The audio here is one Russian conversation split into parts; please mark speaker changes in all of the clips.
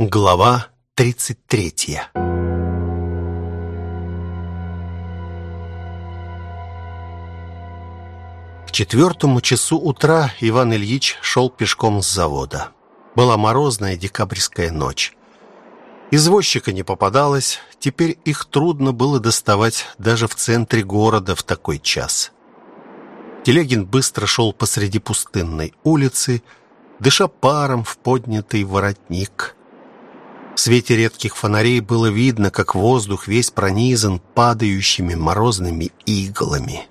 Speaker 1: Глава 33 К четвертому часу утра Иван Ильич шел пешком с завода. Была морозная декабрьская ночь. Извозчика не попадалось, теперь их трудно было доставать даже в центре города в такой час. Телегин быстро шел посреди пустынной улицы, дыша паром в поднятый воротник – в свете редких фонарей было видно, как воздух весь пронизан падающими морозными иглами.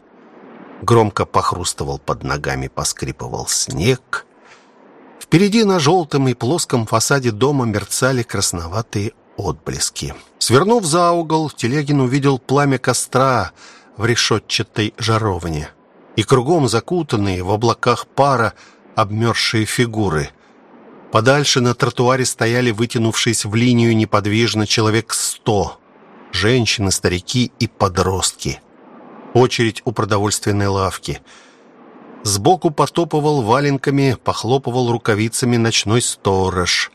Speaker 1: Громко похрустывал под ногами, поскрипывал снег. Впереди на желтом и плоском фасаде дома мерцали красноватые отблески. Свернув за угол, Телегин увидел пламя костра в решетчатой жаровне и кругом закутанные в облаках пара обмерзшие фигуры. Подальше на тротуаре стояли, вытянувшись в линию неподвижно, человек сто. Женщины, старики и подростки. Очередь у продовольственной лавки. Сбоку потопывал валенками, похлопывал рукавицами ночной сторож.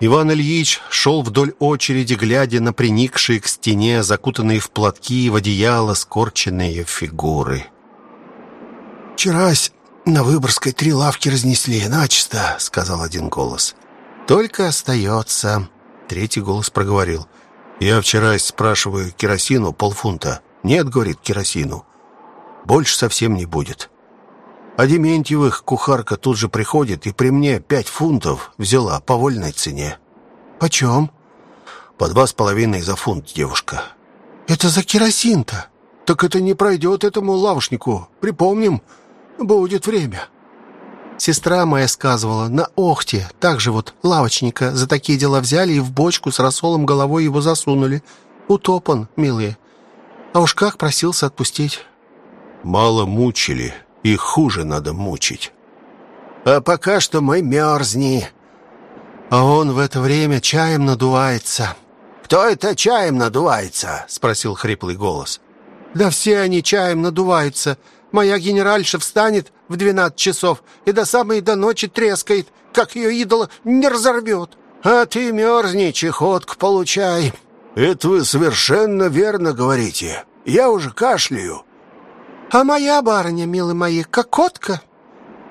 Speaker 1: Иван Ильич шел вдоль очереди, глядя на приникшие к стене, закутанные в платки, в одеяло, скорченные фигуры.
Speaker 2: «Вчерась «На Выборгской три лавки разнесли, начисто», — сказал один голос.
Speaker 1: «Только остается...» — третий голос проговорил. «Я вчера спрашиваю керосину полфунта. Нет, — говорит, — керосину. Больше совсем не будет. А Дементьевых кухарка тут же приходит и при мне пять фунтов взяла по вольной цене».
Speaker 2: «Почем?»
Speaker 1: «По два с половиной за фунт, девушка».
Speaker 2: «Это за керосин-то? Так это не пройдет этому лавушнику. Припомним». Будет время. Сестра моя сказывала, на Охте, так же вот лавочника за такие дела взяли и в бочку с рассолом головой его засунули. Утопан, милые. А уж как просился отпустить.
Speaker 1: Мало мучили, и хуже надо мучить.
Speaker 2: А пока что мы мерзни. А он в это время чаем надувается.
Speaker 3: «Кто это чаем надувается?» — спросил хриплый голос.
Speaker 2: «Да все они чаем надуваются. Моя генеральша встанет в двенадцать часов и до самой до ночи трескает, как ее идола не разорвет. А ты мерзни, чехотку получай».
Speaker 3: «Это вы совершенно верно говорите. Я уже кашляю».
Speaker 2: «А моя барыня, милые мои, кокотка.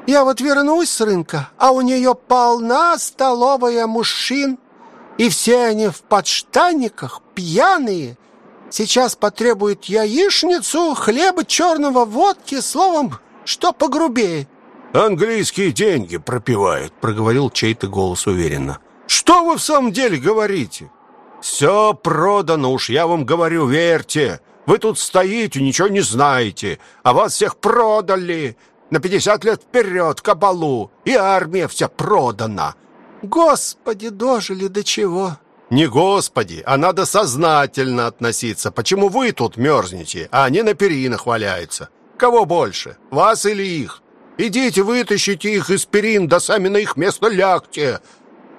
Speaker 2: Я вот вернусь с рынка, а у нее полна столовая мужчин, и все они в подштанниках, пьяные, Сейчас потребует яичницу, хлеба черного, водки, словом, что погрубее».
Speaker 3: «Английские деньги пропивает», — проговорил чей-то голос уверенно.
Speaker 1: «Что вы в самом деле говорите? Все продано, уж я вам говорю, верьте. Вы тут стоите, ничего не знаете, а вас всех продали на пятьдесят лет вперед кабалу, и армия вся продана».
Speaker 2: «Господи, дожили до чего!»
Speaker 1: Не Господи, а надо сознательно относиться. Почему вы тут мерзнете, а они на перинах валяются? Кого больше, вас или их? Идите, вытащите их из перин, да сами на их место лягте.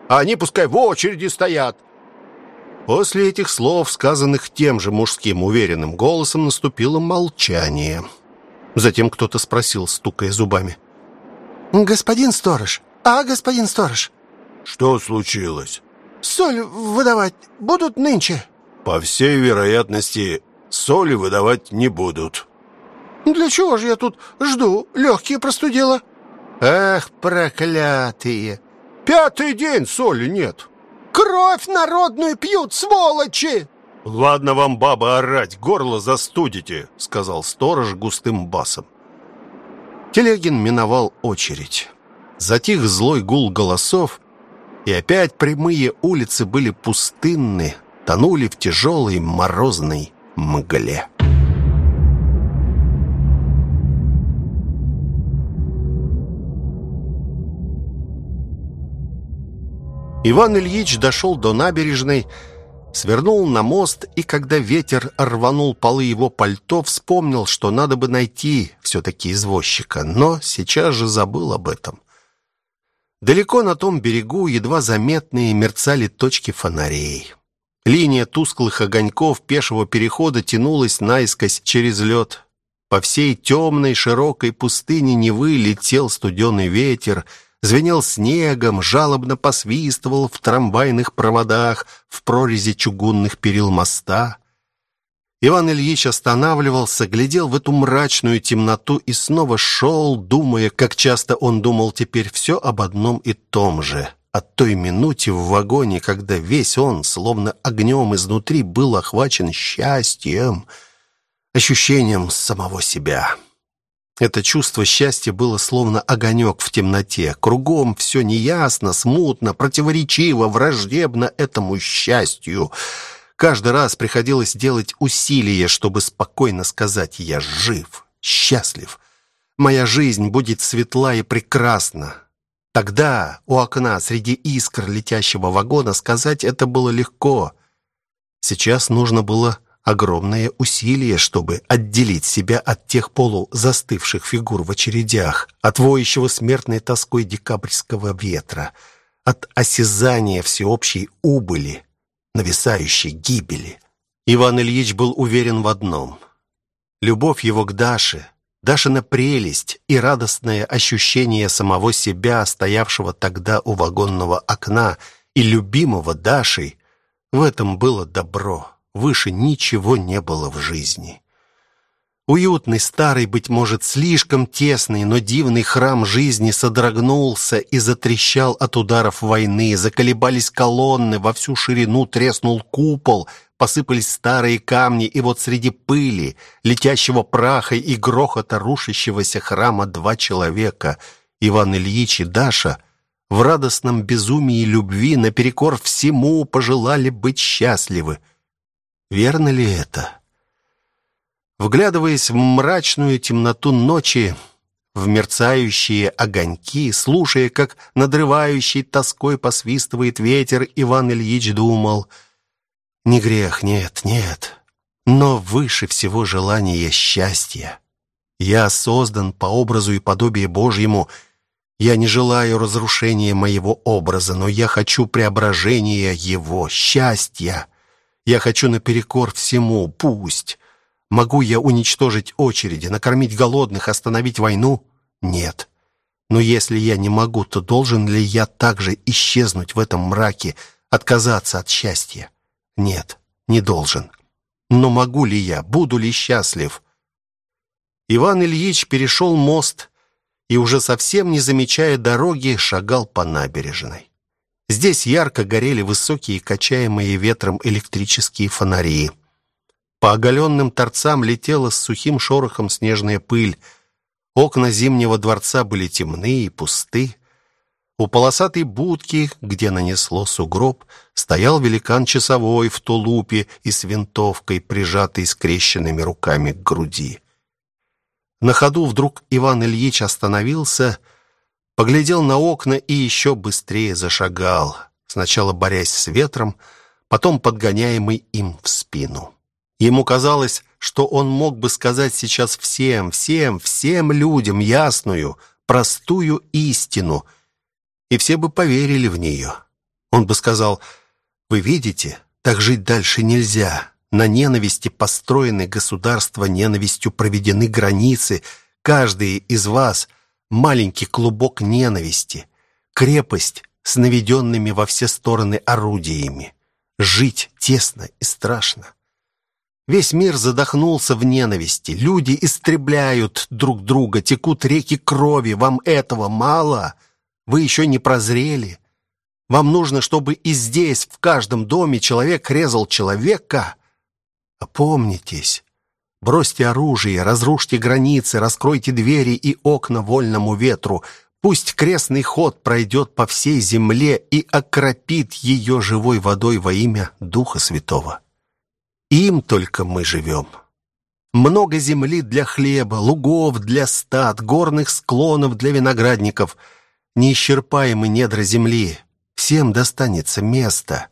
Speaker 1: А они пускай в очереди стоят. После этих слов, сказанных тем же мужским уверенным голосом, наступило молчание. Затем кто-то спросил, стукая зубами.
Speaker 2: «Господин сторож! А, господин сторож!»
Speaker 3: «Что случилось?»
Speaker 2: Соль выдавать будут нынче?»
Speaker 3: «По всей вероятности, соли выдавать не будут».
Speaker 2: «Для чего же я тут жду? Легкие простудила».
Speaker 1: «Эх, проклятые! Пятый день соли нет!»
Speaker 2: «Кровь народную пьют, сволочи!»
Speaker 1: «Ладно вам, баба, орать, горло застудите», — сказал сторож густым басом. Телегин миновал очередь. Затих злой гул голосов, и опять прямые улицы были пустынны, тонули в тяжелой морозной мгле. Иван Ильич дошел до набережной, свернул на мост, и когда ветер рванул полы его пальто, вспомнил, что надо бы найти все-таки извозчика, но сейчас же забыл об этом. Далеко на том берегу едва заметные мерцали точки фонарей. Линия тусклых огоньков пешего перехода тянулась наискось через лед. По всей темной широкой пустыне Невы летел студеный ветер, звенел снегом, жалобно посвистывал в трамвайных проводах, в прорези чугунных перил моста. Иван Ильич останавливался, глядел в эту мрачную темноту и снова шел, думая, как часто он думал теперь все об одном и том же. От той минуте в вагоне, когда весь он, словно огнем изнутри, был охвачен счастьем, ощущением самого себя. Это чувство счастья было словно огонек в темноте. Кругом все неясно, смутно, противоречиво, враждебно этому счастью. Каждый раз приходилось делать усилия, чтобы спокойно сказать «я жив, счастлив». Моя жизнь будет светла и прекрасна. Тогда у окна среди искр летящего вагона сказать это было легко. Сейчас нужно было огромное усилие, чтобы отделить себя от тех полузастывших фигур в очередях, от воющего смертной тоской декабрьского ветра, от осязания всеобщей убыли, нависающей гибели. Иван Ильич был уверен в одном. Любовь его к Даше, Дашина прелесть и радостное ощущение самого себя, стоявшего тогда у вагонного окна, и любимого Дашей, в этом было добро. Выше ничего не было в жизни. Уютный, старый, быть может, слишком тесный, но дивный храм жизни содрогнулся и затрещал от ударов войны. Заколебались колонны, во всю ширину треснул купол, посыпались старые камни, и вот среди пыли, летящего праха и грохота рушащегося храма два человека, Иван Ильич и Даша, в радостном безумии любви наперекор всему пожелали быть счастливы. Верно ли это? Вглядываясь в мрачную темноту ночи, в мерцающие огоньки, слушая, как надрывающий тоской посвистывает ветер, Иван Ильич думал: не грех, нет, нет, но выше всего желание счастья. Я создан по образу и подобию Божьему. Я не желаю разрушения моего образа, но я хочу преображения его, счастья. Я хочу наперекор всему, пусть. Могу я уничтожить очереди, накормить голодных, остановить войну? Нет. Но если я не могу, то должен ли я также исчезнуть в этом мраке, отказаться от счастья? Нет, не должен. Но могу ли я, буду ли счастлив? Иван Ильич перешел мост и уже совсем не замечая дороги, шагал по набережной. Здесь ярко горели высокие, качаемые ветром электрические фонари. По оголенным торцам летела с сухим шорохом снежная пыль. Окна Зимнего дворца были темны и пусты. У полосатой будки, где нанесло сугроб, стоял великан часовой в тулупе и с винтовкой, прижатой скрещенными руками к груди. На ходу вдруг Иван Ильич остановился поглядел на окна и еще быстрее зашагал, сначала борясь с ветром, потом подгоняемый им в спину. Ему казалось, что он мог бы сказать сейчас всем, всем, всем людям ясную, простую истину, и все бы поверили в нее. Он бы сказал: "Вы видите, так жить дальше нельзя. На ненависти построены государства, ненавистью проведены границы. Каждый из вас маленький клубок ненависти, крепость с наведенными во все стороны орудиями. Жить тесно и страшно. Весь мир задохнулся в ненависти. Люди истребляют друг друга, текут реки крови. Вам этого мало? Вы еще не прозрели? Вам нужно, чтобы и здесь, в каждом доме, человек резал человека? Опомнитесь. Бросьте оружие, разрушьте границы, раскройте двери и окна вольному ветру. Пусть крестный ход пройдет по всей земле и окропит ее живой водой во имя Духа Святого. Им только мы живем. Много земли для хлеба, лугов для стад, горных склонов для виноградников, неисчерпаемые недра земли. Всем достанется место.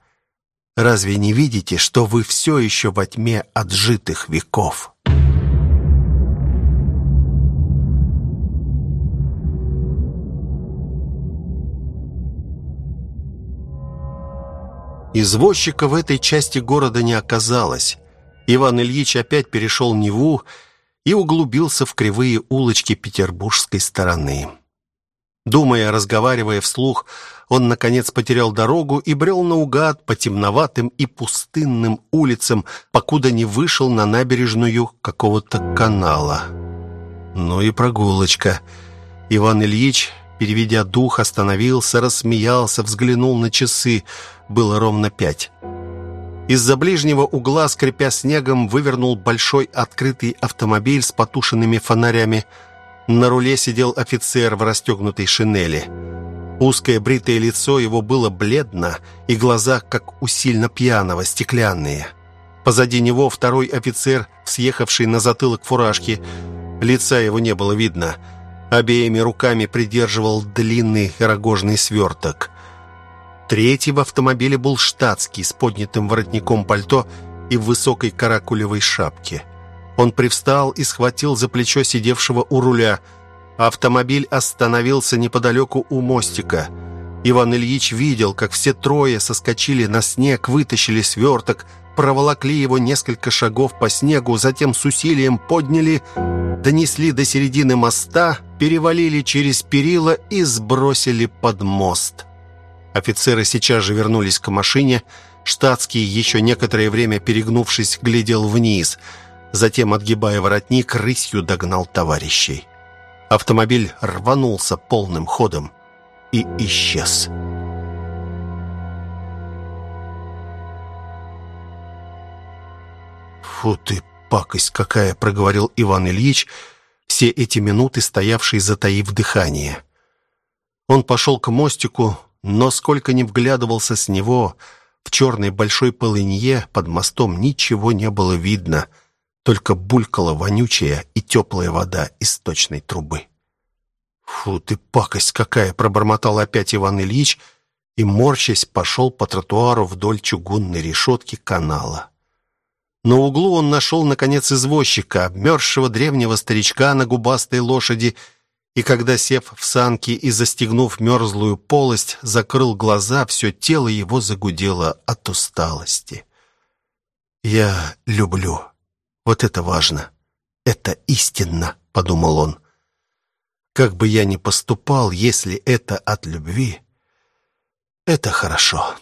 Speaker 1: Разве не видите, что вы все еще во тьме отжитых веков? Извозчика в этой части города не оказалось. Иван Ильич опять перешел Неву и углубился в кривые улочки петербургской стороны. Думая, разговаривая вслух, он, наконец, потерял дорогу и брел наугад по темноватым и пустынным улицам, покуда не вышел на набережную какого-то канала. Ну и прогулочка. Иван Ильич, переведя дух, остановился, рассмеялся, взглянул на часы. Было ровно пять. Из-за ближнего угла, скрипя снегом, вывернул большой открытый автомобиль с потушенными фонарями – на руле сидел офицер в расстегнутой шинели. Узкое бритое лицо его было бледно, и глаза, как у сильно пьяного, стеклянные. Позади него второй офицер, съехавший на затылок фуражки. Лица его не было видно. Обеими руками придерживал длинный рогожный сверток. Третий в автомобиле был штатский, с поднятым воротником пальто и в высокой каракулевой шапке. Он привстал и схватил за плечо сидевшего у руля. Автомобиль остановился неподалеку у мостика. Иван Ильич видел, как все трое соскочили на снег, вытащили сверток, проволокли его несколько шагов по снегу, затем с усилием подняли, донесли до середины моста, перевалили через перила и сбросили под мост. Офицеры сейчас же вернулись к машине. Штатский, еще некоторое время перегнувшись, глядел вниз – Затем, отгибая воротник, рысью догнал товарищей. Автомобиль рванулся полным ходом и исчез. «Фу ты, пакость какая!» — проговорил Иван Ильич, все эти минуты стоявший, затаив дыхание. Он пошел к мостику, но сколько ни вглядывался с него, в черной большой полынье под мостом ничего не было видно — только булькала вонючая и теплая вода из сточной трубы. «Фу ты, пакость какая!» — пробормотал опять Иван Ильич и, морщась, пошел по тротуару вдоль чугунной решетки канала. На углу он нашел, наконец, извозчика, обмерзшего древнего старичка на губастой лошади, и когда, сев в санки и застегнув мерзлую полость, закрыл глаза, все тело его загудело от усталости. «Я люблю вот это важно. Это истинно, подумал он. Как бы я ни поступал, если это от любви, это хорошо.